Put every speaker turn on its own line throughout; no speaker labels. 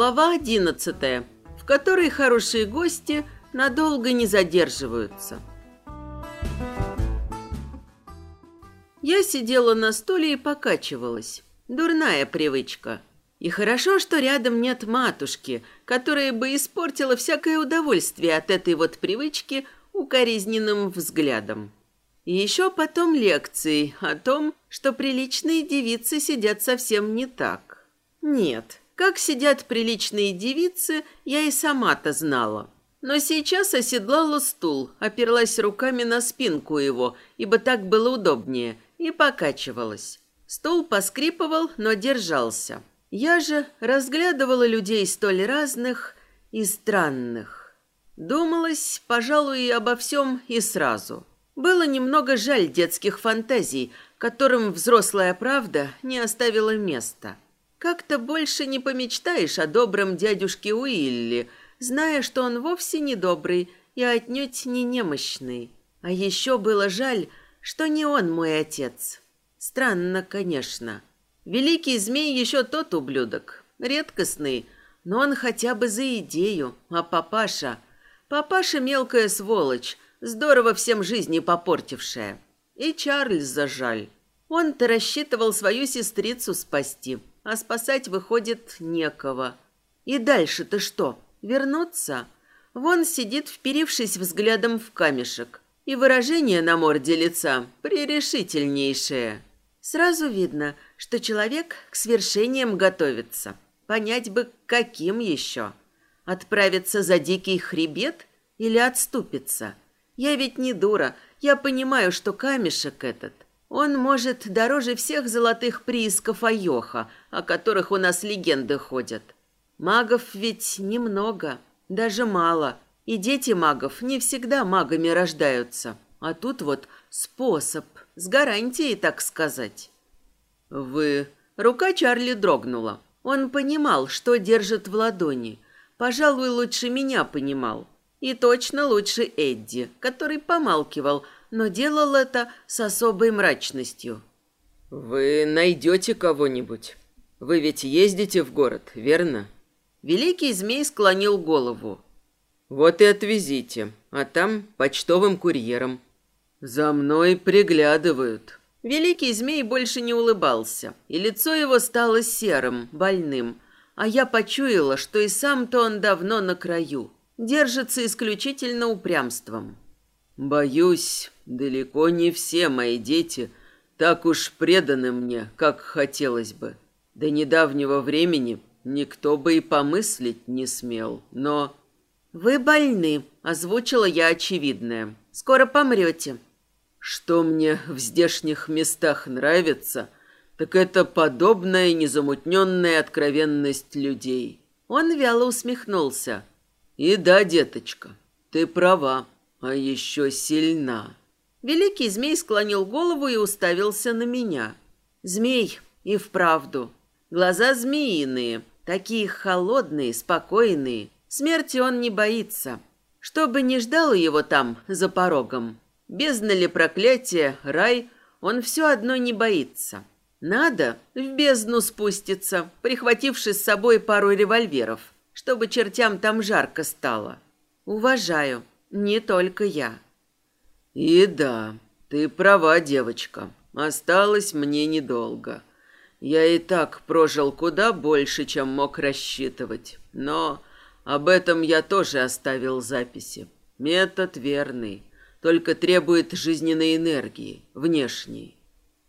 Глава одиннадцатая, в которой хорошие гости надолго не задерживаются. Я сидела на стуле и покачивалась. Дурная привычка. И хорошо, что рядом нет матушки, которая бы испортила всякое удовольствие от этой вот привычки укоризненным взглядом. И еще потом лекции о том, что приличные девицы сидят совсем не так. Нет, как сидят приличные девицы, я и сама-то знала. Но сейчас оседлала стул, оперлась руками на спинку его, ибо так было удобнее, и покачивалась. Стул поскрипывал, но держался. Я же разглядывала людей столь разных и странных. Думалось, пожалуй, обо всем и сразу. Было немного жаль детских фантазий, которым взрослая правда не оставила места. Как-то больше не помечтаешь о добром дядюшке Уилли, зная, что он вовсе не добрый и отнюдь не немощный. А еще было жаль, что не он мой отец. Странно, конечно. Великий змей еще тот ублюдок, редкостный, но он хотя бы за идею, а папаша... Папаша мелкая сволочь, здорово всем жизни попортившая. И Чарльз зажаль. Он-то рассчитывал свою сестрицу спасти, а спасать, выходит, некого. И дальше-то что, вернуться? Вон сидит, вперившись взглядом в камешек, и выражение на морде лица пререшительнейшее. Сразу видно, что человек к свершениям готовится. Понять бы, каким еще. Отправиться за дикий хребет или отступиться? Я ведь не дура, я понимаю, что камешек этот – он может дороже всех золотых приисков Айоха, о которых у нас легенды ходят. Магов ведь немного, даже мало. И дети магов не всегда магами рождаются. А тут вот способ, с гарантией, так сказать. Вы... Рука Чарли дрогнула. Он понимал, что держит в ладони. Пожалуй, лучше меня понимал. И точно лучше Эдди, который помалкивал, но делал это с особой мрачностью.
«Вы найдете кого-нибудь? Вы ведь ездите в город, верно?»
Великий змей склонил голову.
«Вот и отвезите, а там почтовым курьером. За мной приглядывают».
Великий змей больше не улыбался, и лицо его стало серым, больным, а я почуяла, что и сам-то он давно на краю, держится исключительно упрямством.
Боюсь, далеко не все мои дети так уж преданы мне, как хотелось бы. До недавнего времени никто бы и помыслить не смел, но...
«Вы больны», — озвучила я очевидное. «Скоро помрете».
Что мне в здешних местах нравится, так это подобная незамутненная откровенность людей.
Он вяло усмехнулся.
И да, деточка, ты права а еще сильна.
Великий змей склонил голову и уставился на меня. Змей и вправду. Глаза змеиные, такие холодные, спокойные. Смерти он не боится. Что бы ни ждало его там, за порогом. Бездна ли проклятие, рай, он все одно не боится. Надо в бездну спуститься, прихвативши с собой пару револьверов, чтобы чертям там жарко стало. Уважаю. Не только я.
И да, ты права, девочка. Осталось мне недолго. Я и так прожил куда больше, чем мог рассчитывать. Но об этом я тоже оставил записи. Метод верный, только требует жизненной энергии, внешней.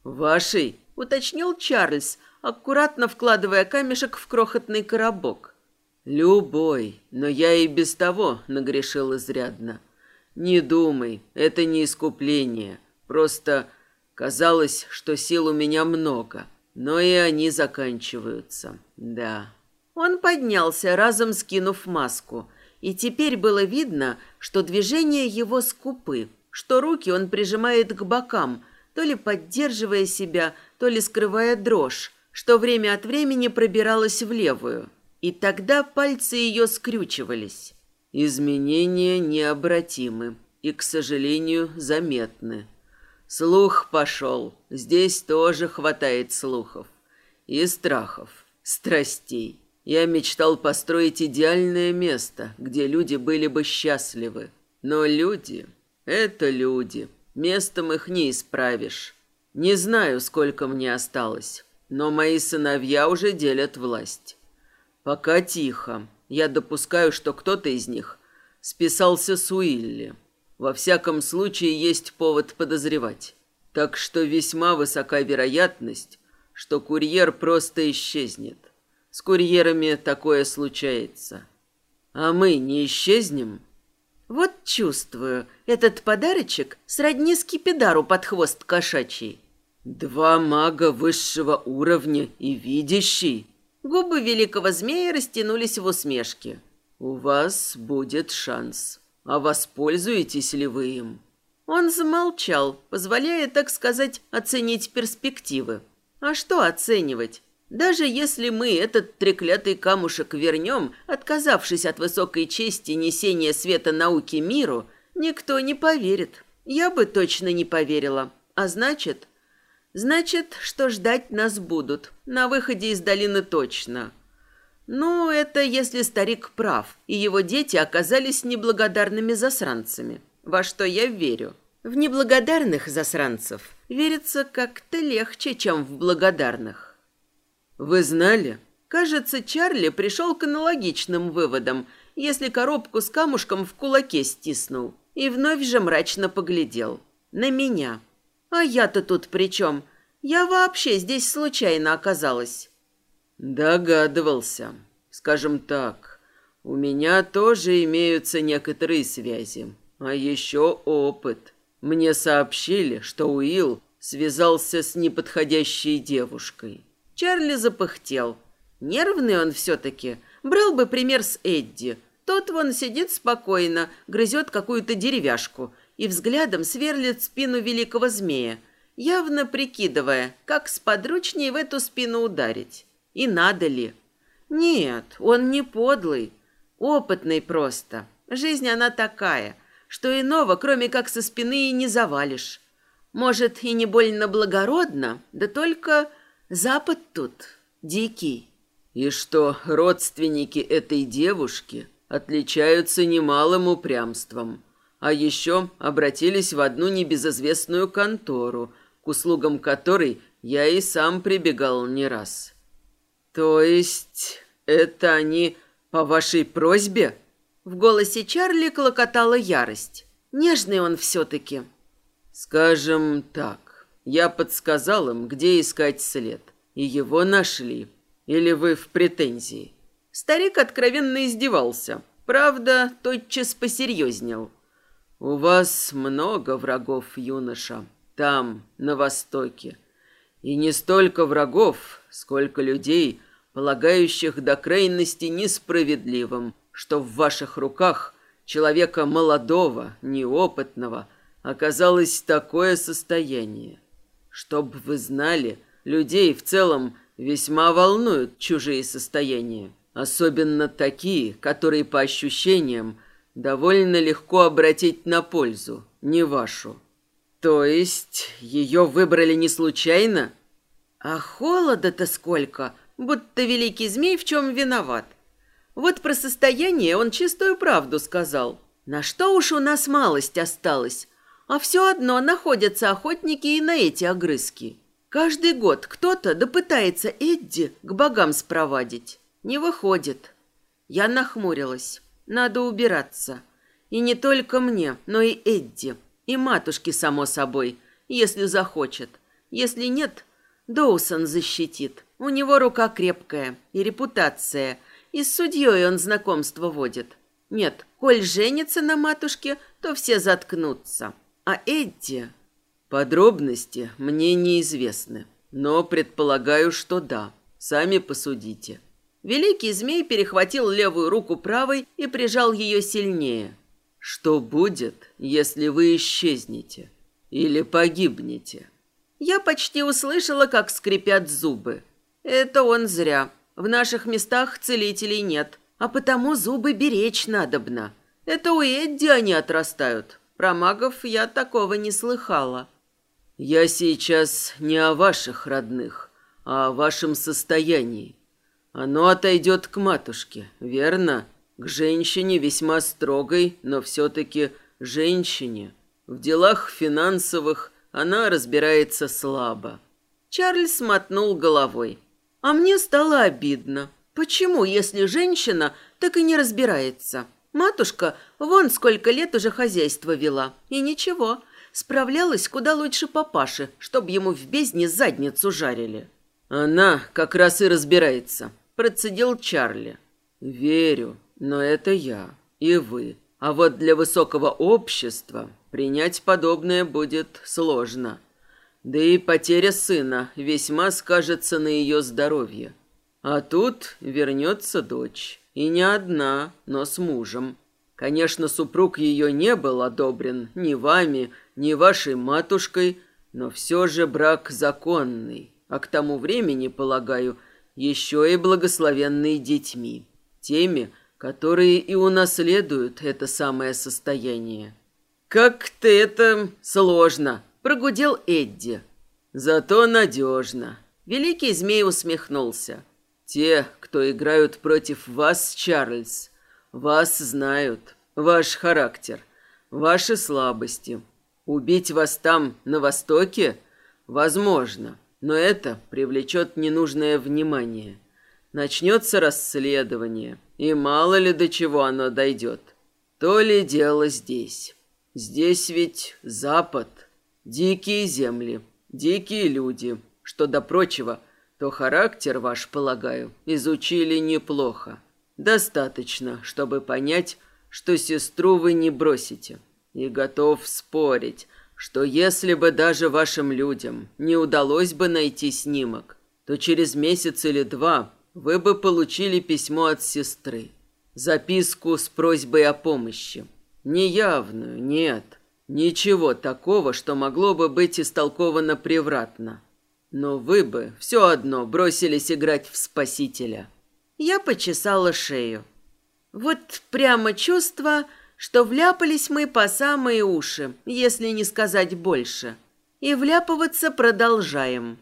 Вашей,
уточнил Чарльз, аккуратно вкладывая камешек в крохотный коробок.
Любой, но я и без того нагрешил изрядно. Не думай, это не искупление. Просто казалось, что сил у меня много, но и они заканчиваются. Да.
Он поднялся, разом скинув маску, и теперь было видно, что движения его скупы, что руки он прижимает к бокам, то ли поддерживая себя, то ли скрывая дрожь, что время от времени пробиралась в левую. И тогда пальцы ее скрючивались.
Изменения необратимы и, к сожалению, заметны. Слух пошел. Здесь тоже хватает слухов. И страхов, страстей. Я мечтал построить идеальное место, где люди были бы счастливы. Но люди — это люди. Местом их не исправишь. Не знаю, сколько мне осталось, но мои сыновья уже делят власть. Пока тихо. Я допускаю, что кто-то из них списался с Уилли. Во всяком случае, есть повод подозревать. Так что весьма высока вероятность, что курьер просто исчезнет. С курьерами такое случается. А мы не исчезнем?
Вот чувствую, этот подарочек сродни скипидару под хвост кошачий.
Два мага высшего уровня и видящий.
Губы великого змея растянулись в усмешке.
У вас будет шанс. А воспользуетесь ли вы им?
Он замолчал, позволяя, так сказать, оценить перспективы. А что оценивать? Даже если мы этот треклятый камушек вернем, отказавшись от высокой чести несения света науки миру, никто не поверит. Я бы точно не поверила. А значит... Значит, что ждать нас будут. На выходе из долины точно. Ну, это если старик прав, и его дети оказались неблагодарными засранцами. Во что я верю. В неблагодарных засранцев верится как-то легче, чем в благодарных.
Вы знали?
Кажется, Чарли пришел к аналогичным выводам, если коробку с камушком в кулаке стиснул. И вновь же мрачно поглядел. На меня. А я-то тут при чем? Я вообще здесь случайно оказалась.
Догадывался. Скажем так, у меня тоже имеются некоторые связи, а еще опыт. Мне сообщили, что Уилл связался с неподходящей девушкой.
Чарли запыхтел. Нервный он все-таки. Брал бы пример с Эдди. Тот вон сидит спокойно, грызет какую-то деревяшку и взглядом сверлит спину великого змея, явно прикидывая, как сподручнее в эту спину ударить. И надо ли? Нет, он не подлый, опытный просто. Жизнь она такая, что иного, кроме как со спины, и не завалишь. Может, и не больно благородно, да только Запад тут дикий.
И что родственники этой девушки отличаются немалым упрямством, а еще обратились в одну небезызвестную контору, к услугам которой я и сам прибегал не раз. То есть это они по вашей просьбе?
В голосе Чарли клокотала ярость. Нежный он все-таки.
Скажем так, я подсказал им, где искать след, и его нашли. Или вы в претензии?
Старик откровенно издевался. Правда, тотчас посерьезнел.
У вас много врагов, юноша, там, на востоке. И не столько врагов, сколько людей, полагающих до крайности несправедливым, что в ваших руках человека молодого, неопытного, оказалось такое состояние. Чтоб вы знали, людей в целом весьма волнуют чужие состояния, особенно такие, которые по ощущениям довольно легко обратить на пользу, не вашу. То есть ее выбрали не случайно?
А холода-то сколько, будто великий змей в чем виноват. Вот про состояние он чистую правду сказал. На что уж у нас малость осталась, а все одно находятся охотники и на эти огрызки. Каждый год кто-то допытается Эдди к богам спровадить. Не выходит. Я нахмурилась. Надо убираться. И не только мне, но и Эдди. И матушке, само собой, если захочет. Если нет, Доусон защитит. У него рука крепкая и репутация. И с судьей он знакомство водит. Нет, коль женится на матушке, то все заткнутся. А Эдди...
Подробности мне неизвестны, но предполагаю, что да. Сами посудите.
Великий змей перехватил левую руку правой и прижал ее сильнее.
Что будет, если вы исчезнете или погибнете?
Я почти услышала, как скрипят зубы. Это он зря. В наших местах целителей нет, а потому зубы беречь надобно. Это у Эдди они отрастают. Про магов я такого не слыхала.
Я сейчас не о ваших родных, а о вашем состоянии. Оно отойдет к матушке, верно? К женщине весьма строгой, но все-таки женщине. В делах финансовых она разбирается слабо.
Чарльз мотнул головой. А мне стало обидно. Почему, если женщина так и не разбирается? Матушка вон сколько лет уже хозяйство вела. И ничего, справлялась куда лучше папаши, чтоб ему в бездне задницу жарили.
Она как раз и разбирается, процедил Чарли. Верю, но это я и вы. А вот для высокого общества принять подобное будет сложно. Да и потеря сына весьма скажется на ее здоровье. А тут вернется дочь. И не одна, но с мужем. Конечно, супруг ее не был одобрен ни вами, ни вашей матушкой, но все же брак законный, а к тому времени, полагаю, еще и благословенный детьми, теми, которые и унаследуют это самое состояние. «Как-то это сложно», — прогудел Эдди. «Зато надежно». Великий змей усмехнулся. Те, кто играют против вас, Чарльз, вас знают, ваш характер, ваши слабости. Убить вас там, на Востоке, возможно, но это привлечет ненужное внимание. Начнется расследование, и мало ли до чего оно дойдет. То ли дело здесь. Здесь ведь Запад, дикие земли, дикие люди, что до прочего – то характер ваш, полагаю, изучили неплохо. Достаточно, чтобы понять, что сестру вы не бросите. И готов спорить, что если бы даже вашим людям не удалось бы найти снимок, то через месяц или два вы бы получили письмо от сестры. Записку с просьбой о помощи. Неявную, нет. Ничего такого, что могло бы быть истолковано превратно. Но вы бы все одно бросились играть в спасителя.
Я почесала шею. Вот прямо чувство, что вляпались мы по самые уши, если не сказать больше. И вляпываться продолжаем.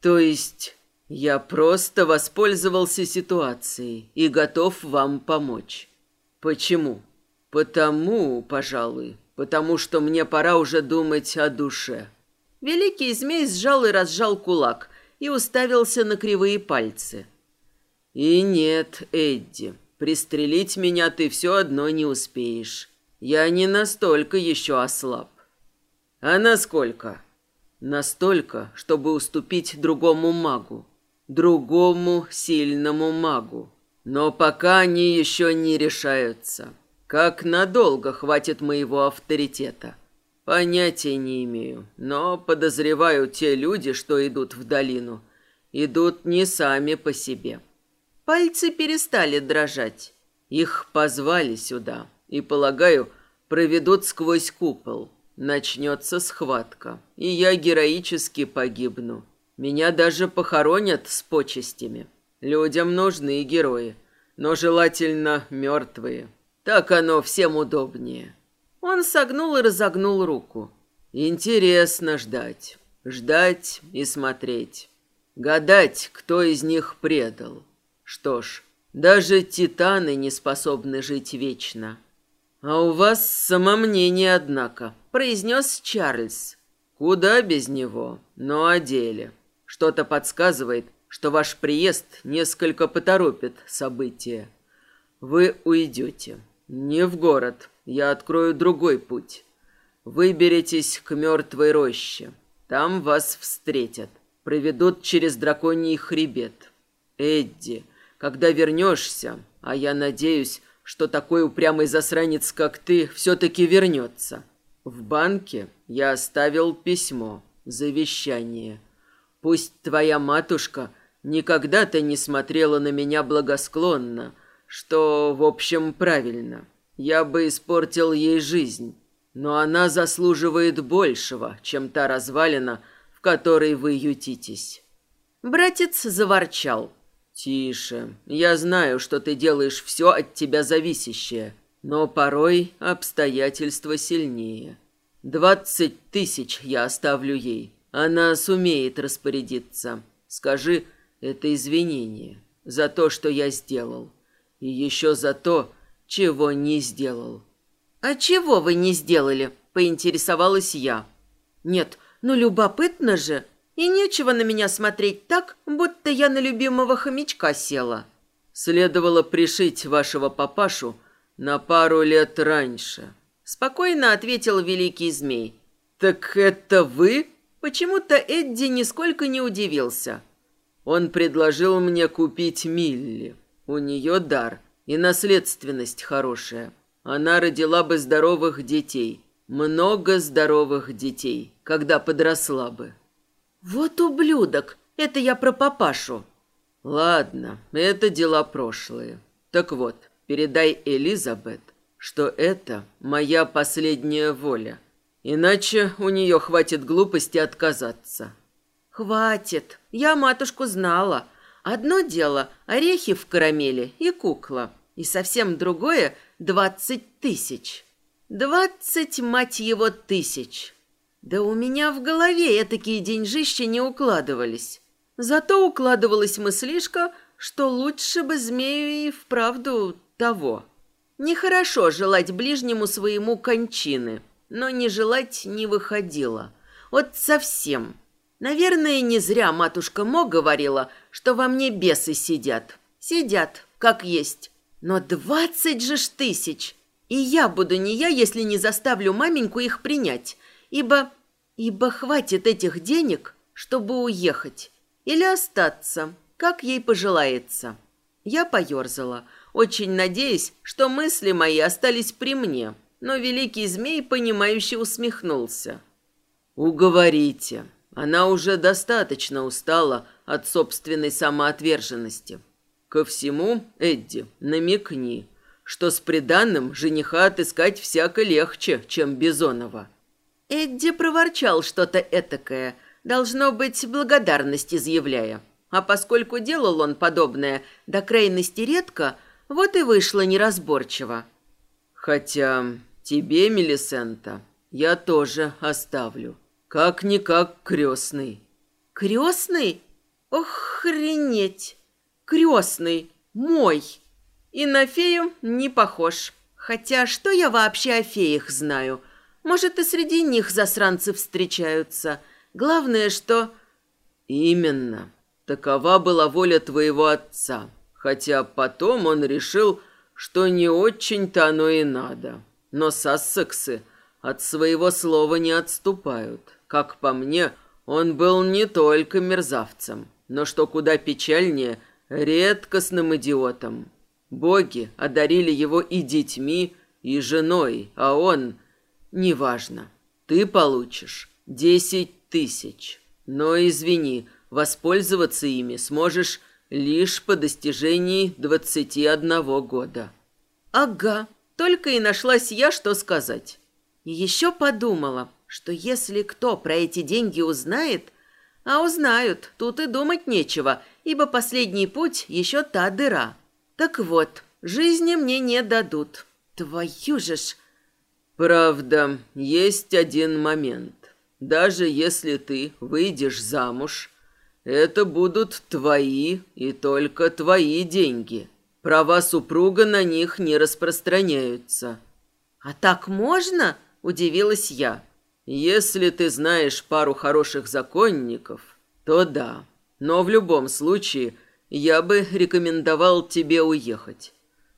То есть я просто воспользовался ситуацией и готов вам помочь. Почему? Потому, пожалуй, потому что мне пора уже думать о душе.
Великий змей сжал и разжал кулак и уставился на кривые пальцы.
«И нет, Эдди, пристрелить меня ты все одно не успеешь. Я не настолько еще ослаб». «А насколько?» «Настолько, чтобы уступить другому магу. Другому сильному магу. Но пока они еще не решаются. Как надолго хватит моего авторитета?» Понятия не имею, но подозреваю, те люди, что идут в долину, идут не сами по себе.
Пальцы перестали дрожать.
Их позвали сюда и, полагаю, проведут сквозь купол. Начнется схватка, и я героически погибну. Меня даже похоронят с почестями. Людям нужны герои, но желательно мертвые. Так оно всем удобнее. Он согнул и разогнул руку. Интересно ждать. Ждать и смотреть. Гадать, кто из них предал. Что ж, даже титаны не способны жить вечно. А у вас самомнение, однако, произнес Чарльз. Куда без него, но о деле. Что-то подсказывает, что ваш приезд несколько поторопит события. Вы уйдете. Не в город, я открою другой путь. Выберитесь к мертвой роще. Там вас встретят. Проведут через драконий хребет. Эдди, когда вернешься, а я надеюсь, что такой упрямый засранец, как ты, все-таки вернется. В банке я оставил письмо, завещание. Пусть твоя матушка никогда-то не смотрела на меня благосклонно, что, в общем, правильно. Я бы испортил ей жизнь, но она заслуживает большего, чем та развалина, в которой вы ютитесь».
Братец заворчал.
«Тише. Я знаю, что ты делаешь все от тебя зависящее, но порой обстоятельства сильнее. Двадцать тысяч я оставлю ей. Она сумеет распорядиться. Скажи, это извинение. за то, что я сделал. И еще за то, чего не сделал.
«А чего вы не сделали?» – поинтересовалась я. «Нет, ну любопытно же. И нечего на меня смотреть так, будто я на любимого хомячка села».
«Следовало пришить вашего папашу на пару лет раньше», –
спокойно ответил великий змей.
«Так это вы?»
Почему-то Эдди нисколько не удивился.
Он предложил мне купить Милли. У нее дар и наследственность хорошая. Она родила бы здоровых детей. Много здоровых детей, когда подросла бы.
Вот ублюдок! Это я про папашу.
Ладно, это дела прошлые. Так вот, передай Элизабет, что это моя последняя воля. Иначе у нее хватит глупости отказаться.
Хватит. Я матушку знала. Одно дело – орехи в карамели и кукла. И совсем другое – двадцать тысяч. Двадцать, мать его, тысяч. Да у меня в голове этакие деньжища не укладывались. Зато укладывалась мыслишка, что лучше бы змею и вправду того. Нехорошо желать ближнему своему кончины, но не желать не выходило. Вот совсем. Наверное, не зря матушка Мо говорила, что во мне бесы сидят. Сидят, как есть. Но двадцать же ж тысяч! И я буду не я, если не заставлю маменьку их принять, ибо... ибо хватит этих денег, чтобы уехать. Или остаться, как ей пожелается. Я поерзала, очень надеясь, что мысли мои остались при мне, но великий змей, понимающе усмехнулся.
«Уговорите. Она уже достаточно устала от собственной самоотверженности. Ко всему, Эдди, намекни, что с приданным жениха отыскать всяко легче, чем Бизонова».
Эдди проворчал что-то этакое, должно быть, благодарность изъявляя. А поскольку делал он подобное до крайности редко, вот и вышло неразборчиво.
«Хотя тебе, Мелисента, я тоже оставлю. Как-никак крестный».
«Крестный? Охренеть! Крестный! Мой!» И на фею не похож. Хотя что я вообще о феях знаю? Может, и среди них засранцы встречаются. Главное, что...
Именно. Такова была воля твоего отца. Хотя потом он решил, что не очень-то оно и надо. Но сассексы от своего слова не отступают. Как по мне, он был не только мерзавцем, но, что куда печальнее, редкостным идиотом. Боги одарили его и детьми, и женой, а он... Неважно. Ты получишь десять тысяч. Но, извини, воспользоваться ими сможешь лишь по достижении двадцати одного года.
Ага, только и нашлась я, что сказать. И еще подумала, что если кто про эти деньги узнает, а узнают, тут и думать нечего, ибо последний путь еще та дыра. Так вот, жизни мне не дадут. Твою же ж...
Правда, есть один момент. Даже если ты выйдешь замуж, это будут твои и только твои деньги. Права супруга на них не распространяются.
А так можно? Удивилась я.
Если ты знаешь пару хороших законников, то да. Но в любом случае я бы рекомендовал тебе уехать.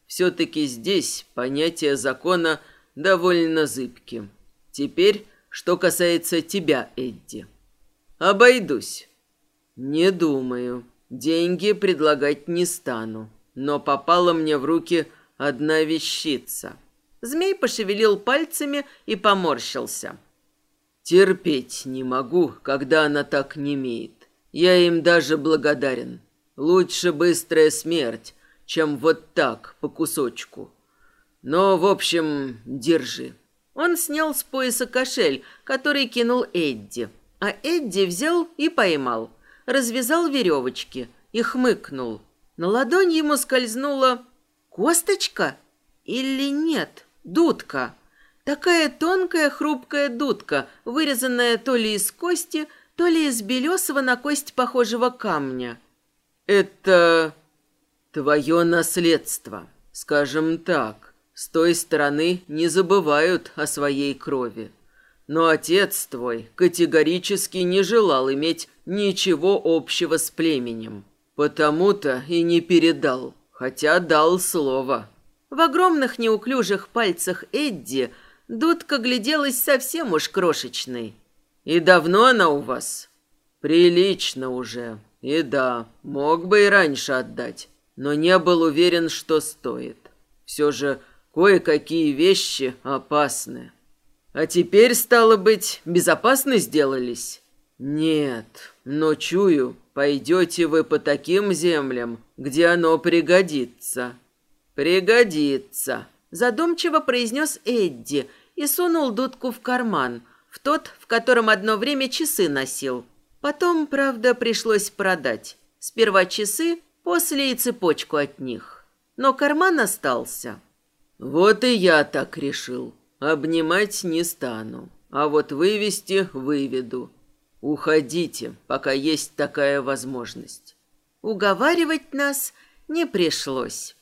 Все-таки здесь понятие закона довольно зыбки. Теперь, что касается тебя, Эдди. Обойдусь. Не думаю. Деньги предлагать не стану. Но попала мне в руки одна вещица.
Змей пошевелил пальцами и поморщился.
Терпеть не могу, когда она так не имеет. Я им даже благодарен. Лучше быстрая смерть, чем вот так, по кусочку. Но, в общем, держи».
Он снял с пояса кошель, который кинул Эдди. А Эдди взял и поймал. Развязал веревочки и хмыкнул. На ладонь ему скользнула косточка или нет, дудка. Такая тонкая хрупкая дудка, вырезанная то ли из кости, то ли из белесого на кость похожего камня.
«Это Твое наследство, скажем так, с той стороны не забывают о своей крови. Но отец твой категорически не желал иметь ничего общего с племенем. Потому-то и не передал, хотя дал слово.
В огромных неуклюжих пальцах Эдди дудка гляделась совсем уж крошечной.
«И давно она у вас?» «Прилично уже. И да, мог бы и раньше отдать, но не был уверен, что стоит. Все же кое-какие вещи опасны. А теперь, стало быть, безопасны сделались?» «Нет, но чую, пойдете вы по таким землям, где оно пригодится». «Пригодится», —
задумчиво произнес Эдди и сунул дудку в карман, в тот, в котором одно время часы носил. Потом, правда, пришлось продать. Сперва часы, после и цепочку от них. Но карман остался.
«Вот и я так решил. Обнимать не стану, а вот вывести выведу. Уходите, пока есть такая возможность».
Уговаривать нас не пришлось.